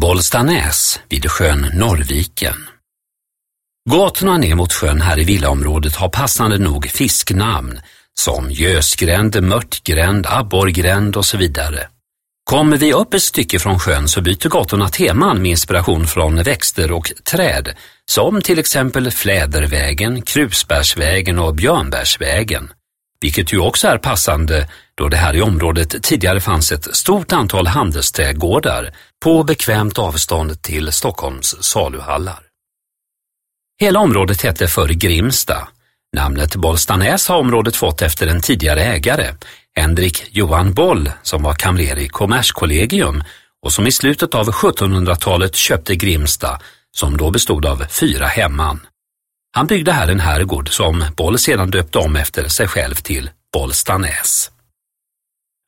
Bollstanäs vid sjön Norrviken. Gatorna ner mot sjön här i villaområdet har passande nog fisknamn som Gösgränd, Mörtgränd, Abborrgränd och så vidare. Kommer vi upp ett stycke från sjön så byter gatorna teman med inspiration från växter och träd, som till exempel Flädervägen, Krusbärsvägen och Björnbärsvägen. Vilket ju också är passande då det här i området tidigare fanns ett stort antal handelsträdgårdar på bekvämt avstånd till Stockholms saluhallar. Hela området hette förr Grimsta. Namnet Bollstanäs har området fått efter en tidigare ägare, Henrik Johan Boll, som var kamrer i Kommerskollegium och som i slutet av 1700-talet köpte Grimsta, som då bestod av fyra hemman. Han byggde här en herrgård som Boll sedan döpte om efter sig själv till Bollstanäs.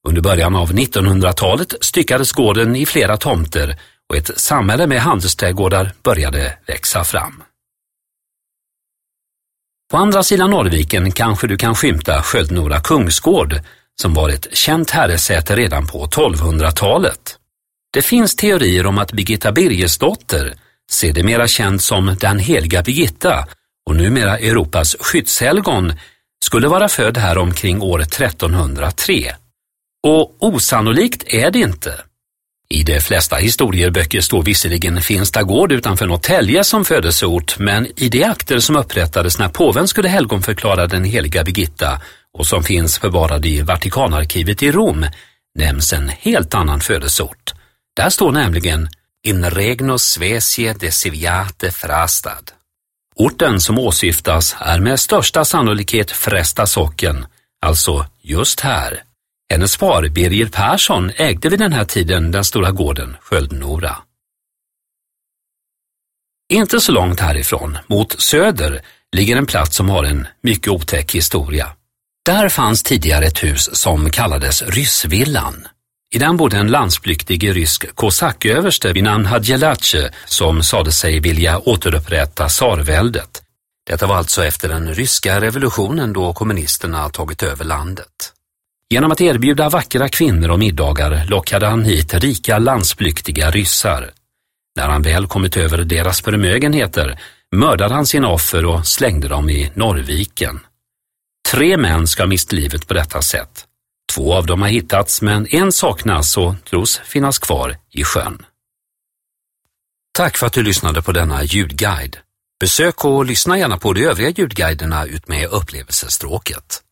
Under början av 1900-talet styckades gården i flera tomter och ett samhälle med handelsträdgårdar började växa fram. På andra sidan Norrviken kanske du kan skymta Sköldnora kungsgård som var ett känt herresäte redan på 1200-talet. Det finns teorier om att Birgitta Birgersdotter, sedermera känd som den heliga Birgitta och numera Europas skyddshelgon, skulle vara född här omkring år 1303. Och osannolikt är det inte. I de flesta historieböcker står visserligen Finsta gård utanför Norrtälje som födelseort, men i de akter som upprättades när påven skulle helgonförklara den heliga Birgitta och som finns förvarade i Vatikanarkivet i Rom nämns en helt annan födelseort. Där står nämligen In regno Svesie de Civiate Frastad. Orten som åsyftas är med största sannolikhet Frästa socken, alltså just här. Hennes far Birger Persson ägde vid den här tiden den stora gården Sköldnora. Inte så långt härifrån, mot söder, ligger en plats som har en mycket otäck historia. Där fanns tidigare ett hus som kallades Ryssvillan. I den bodde en landsflyktig rysk kosacköverste vid namn Hadjelache som sade sig vilja återupprätta tsarväldet. Detta var alltså efter den ryska revolutionen då kommunisterna tagit över landet. Genom att erbjuda vackra kvinnor och middagar lockade han hit rika landsflyktiga ryssar. När han väl kommit över deras förmögenheter mördade han sina offer och slängde dem i Norrviken. Tre män ska ha mist livet på detta sätt. Två av dem har hittats men en saknas och tros finnas kvar i sjön. Tack för att du lyssnade på denna ljudguide. Besök och lyssna gärna på de övriga ljudguiderna utmed upplevelsestråket.